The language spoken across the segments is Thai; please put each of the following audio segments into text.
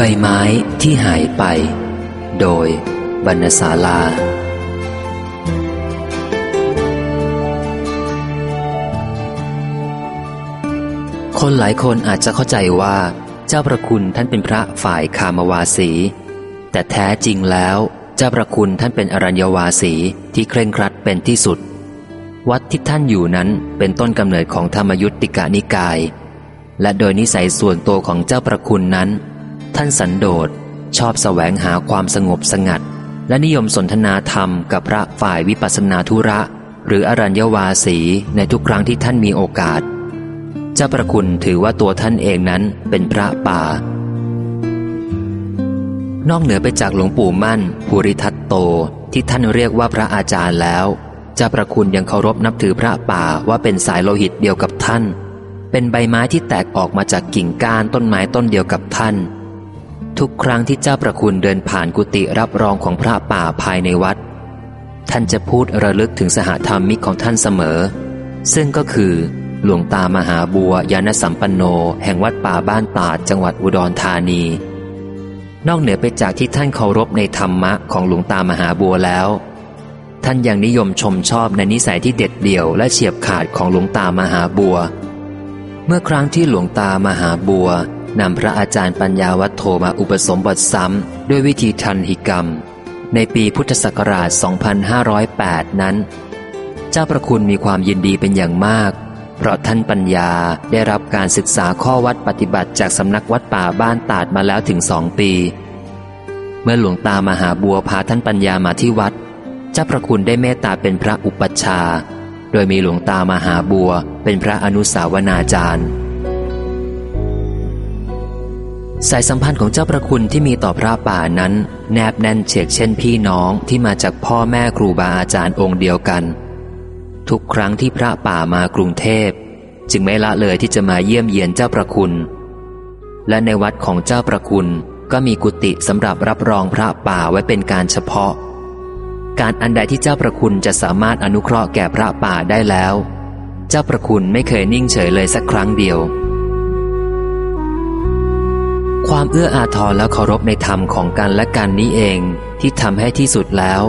ใบไม้ที่หายไป โดยบรรณศาลา คนหลายคนอาจจะเข้าใจว่า เจ้าประคุณท่านเป็นพระฝ่ายคามวาสี แต่แท้จริงแล้วเจ้าประคุณท่านเป็นอรัญญวาสีที่เคร่งครัดเป็นที่สุด วัดที่ท่านอยู่นั้นเป็นต้นกำเนิดของธรรมยุติกานิกาย และโดยนิสัยส่วนตัวของเจ้าประคุณนั้น ท่านสันโดษชอบแสวงหาความสงบสงัด และนิยมสนทนาธรรมกับพระฝ่ายวิปัสสนาธุระ หรืออรัญญวาสีในทุกครั้งที่ท่านมีโอกาส เจ้าประคุณถือว่าตัวท่านเองนั้นเป็นพระป่า นอกเหนือไปจากหลวงปู่มั่นภูริทัตโตที่ท่านเรียกว่าพระอาจารย์แล้วเจ้าประคุณยังเคารพนับถือพระป่าว่าเป็นสายโลหิตเดียวกับท่าน เป็นใบไม้ที่แตกออกมาจากกิ่งก้านต้นไม้ต้นเดียวกับท่าน ทุกครั้งที่เจ้าประคุณเดินผ่านกุฏิรับรองของพระป่าภายในวัด ท่านจะพูดระลึกถึงสหธรรมิกของท่านเสมอ ซึ่งก็คือหลวงตามหาบัวยานสัมปันโน แห่งวัดป่าบ้านตาดจังหวัดอุดรธานี นอกเหนือไปจากที่ท่านเคารพในธรรมะของหลวงตามหาบัวแล้ว ท่านยังนิยมชมชอบในนิสัยที่เด็ดเดี่ยวและเฉียบขาดของหลวงตามหาบัว เมื่อครั้งที่หลวงตามหาบัว นำพระอาจารย์ปัญญาวัฒโธมาอุปสมบทซ้ำด้วยวิธีทันหิกรรม ในปีพุทธศักราช 2508 นั้น เจ้าประคุณมีความยินดีเป็นอย่างมาก เพราะท่านปัญญาได้รับการศึกษาข้อวัดปฏิบัติจากสำนักวัดป่าบ้านตาดมาแล้วถึงสองปี เมื่อหลวงตามหาบัวพาท่านปัญญามาที่วัด เจ้าประคุณได้เมตตาเป็นพระอุปัชฌาย์โดยมีหลวงตามหาบัวเป็นพระอนุสาวนาจารย์ สายสัมพันธ์ของเจ้าประคุณที่มีต่อพระป่านั้น แนบแน่นเฉกเช่นพี่น้องที่มาจากพ่อแม่ครูบาอาจารย์องค์เดียวกัน ทุกครั้งที่พระป่ามากรุงเทพ จึงไม่ละเลยที่จะมาเยี่ยมเยียนเจ้าประคุณ และในวัดของเจ้าประคุณก็มีกุฏิสำหรับรับรองพระป่าไว้เป็นการเฉพาะ การอันใดที่เจ้าประคุณจะสามารถอนุเคราะห์แก่พระป่าได้แล้ว เจ้าประคุณไม่เคยนิ่งเฉยเลยสักครั้งเดียว ความเอื้ออาทรและเคารพในธรรมของกันและกันนี้เองที่ทำให้ที่สุดแล้ว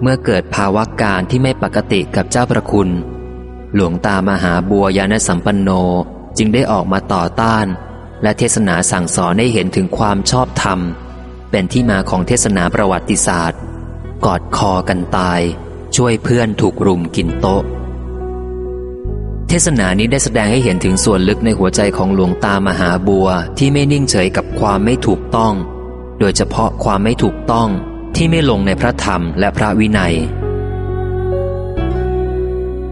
เมื่อเกิดภาวะการที่ไม่ปกติกับเจ้าประคุณ หลวงตามหาบัวยานสัมปันโนจึงได้ออกมาต่อต้าน และเทศนาสั่งสอนให้เห็นถึงความชอบธรรม เป็นที่มาของเทศนาประวัติศาสตร์ กอดคอกันตาย ช่วยเพื่อนถูกรุมกินโต๊ะ เทศนานี้ได้แสดงให้เห็นถึงส่วนลึกในหัวใจของหลวงตามหาบัวที่ไม่นิ่งเฉยกับความไม่ถูกต้อง โดยเฉพาะความไม่ถูกต้องที่ไม่ลงในพระธรรมและพระวินัย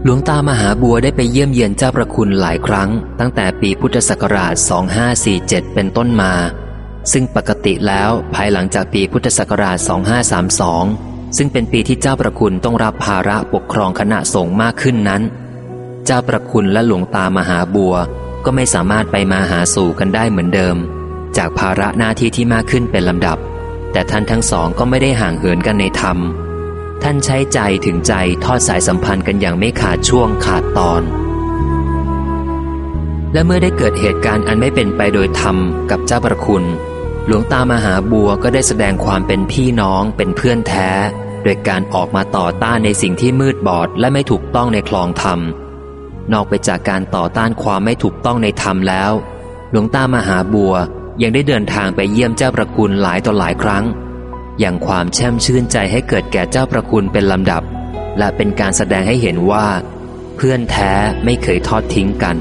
หลวงตามหาบัวได้ไปเยี่ยมเยียนเจ้าประคุณหลายครั้ง ตั้งแต่ปีพุทธศักราช 2547 เป็นต้นมา ซึ่งปกติแล้วภายหลังจากปีพุทธศักราช 2532 ซึ่งเป็นปีที่เจ้าประคุณต้องรับภาระปกครองคณะสงฆ์มากขึ้นนั้น เจ้าประคุณและหลวงตามหาบัว ก็ไม่สามารถไปมาหาสู่กันได้เหมือนเดิม จากภาระหน้าที่ที่มากขึ้นเป็นลำดับ แต่ท่านทั้งสองก็ไม่ได้ห่างเหินกันในธรรม ท่านใช้ใจถึงใจทอดสายสัมพันธ์กันอย่างไม่ขาดช่วงขาดตอน และเมื่อได้เกิดเหตุการณ์อันไม่เป็นไปโดยธรรมกับเจ้าประคุณ หลวงตามหาบัวก็ได้แสดงความเป็นพี่น้องเป็นเพื่อนแท้ โดยการออกมาต่อต้านในสิ่งที่มืดบอดและไม่ถูกต้องในคลองธรรม นอกไปจากการต่อต้านความไม่ถูกต้องในธรรมแล้ว หลวงตามหาบัวยังได้เดินทางไปเยี่ยมเจ้าประคุณหลายต่อหลายครั้ง อย่างความแช่มชื่นใจให้เกิดแก่เจ้าประคุณเป็นลำดับ และเป็นการแสดงให้เห็นว่า เพื่อนแท้ไม่เคยทอดทิ้งกัน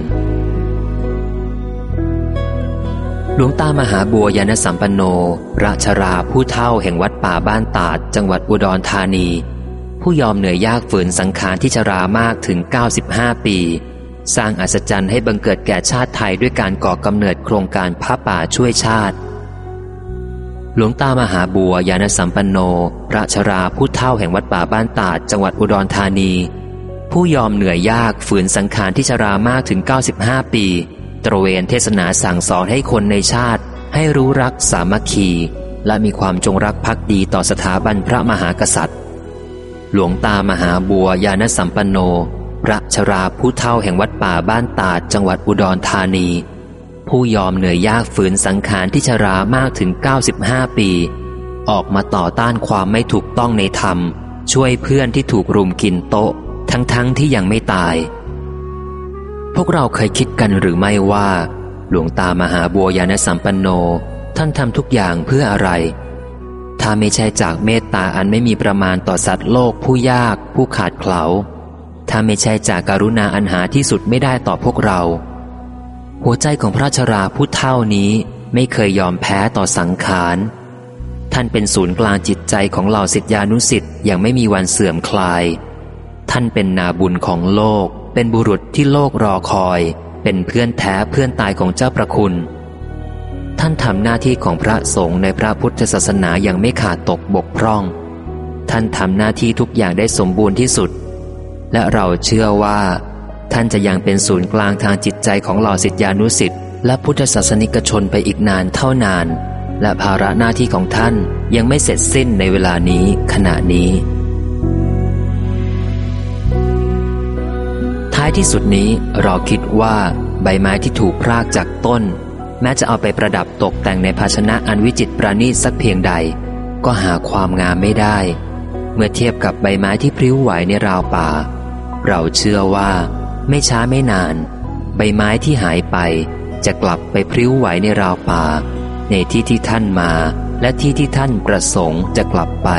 หลวงตามหาบัวยานสัมปันโนราชราผู้เท่าแห่งวัดป่าบ้านตาดจังหวัดอุดรธานี ผู้ยอมเหนื่อยยากฝืนสังขารที่ชรามากถึง 95 ปี สร้างอัศจรรย์ให้บังเกิดแก่ชาติไทยด้วยการก่อกำเนิดโครงการพระป่าช่วยชาติ หลวงตามหาบัวยานสัมปันโน พราชราผู้เท่าแห่งวัดป่าบ้านตาดจังหวัดอุดรธานี ผู้ยอมเหนื่อยยากฝืนสังขารที่ชรามากถึง 95 ปี ตระเวนเทศนาสั่งสอนให้คนในชาติ ให้รู้รักสามัคคี และมีความจงรักภักดีต่อสถาบันพระมหากษัตริย์ หลวงตามหาบัวยานสัมปันโน พระชราผู้เท่าแห่งวัดป่าบ้านตาดจังหวัดอุดรธานี ผู้ยอมเหนื่อยยากฝืนสังขารที่ชรามากถึง 95 ปี ออกมาต่อต้านความไม่ถูกต้องในธรรม ช่วยเพื่อนที่ถูกรุมกินโต๊ะ ทั้งๆทที่ยังไม่ตาย พวกเราเคยคิดกันหรือไม่ว่า หลวงตามหาบัวยานสัมปันโน ท่านทำทุกอย่างเพื่ออะไร ถ้าไม่ใช่จากเมตตาอันไม่มีประมาณต่อสัตว์โลกผู้ยาก ผู้ขาดเขลาถ้าไม่ใช่จากการุณาอันหาที่สุดไม่ได้ต่อพวกเรา หัวใจของพระชราผู้เท่านี้ไม่เคยยอมแพ้ต่อสังขาร ท่านเป็นศูนย์กลางจิตใจของเหล่าสิทธิานุสิทธิ์อย่างไม่มีวันเสื่อมคลาย ท่านเป็นนาบุญของโลก เป็นบุรุษที่โลกรอคอย เป็นเพื่อนแท้เพื่อนตายของเจ้าประคุณ ท่านทำหน้าที่ของพระสงฆ์ในพระพุทธศาสนาอย่างไม่ขาดตกบกพร่อง ท่านทำหน้าที่ทุกอย่างได้สมบูรณ์ที่สุด และเราเชื่อว่า ท่านจะยังเป็นศูนย์กลางทางจิตใจของเหล่าสิทธิานุสิทธิ์และพุทธศาสนิกชนไปอีกนานเท่านาน และภาระหน้าที่ของท่านยังไม่เสร็จสิ้นในเวลานี้ขณะนี้ ท้ายที่สุดนี้เราคิดว่าใบไม้ที่ถูกพรากจากต้น แม้จะเอาไปประดับตกแต่งในภาชนะอันวิจิตรประณีตสักเพียงใด ก็หาความงามไม่ได้ เมื่อเทียบกับใบไม้ที่พริ้วไหวในราวป่า เราเชื่อว่าไม่ช้าไม่นาน ใบไม้ที่หายไปจะกลับไปพริ้วไหวในราวป่า ในที่ที่ท่านมา และที่ที่ท่านประสงค์จะกลับไป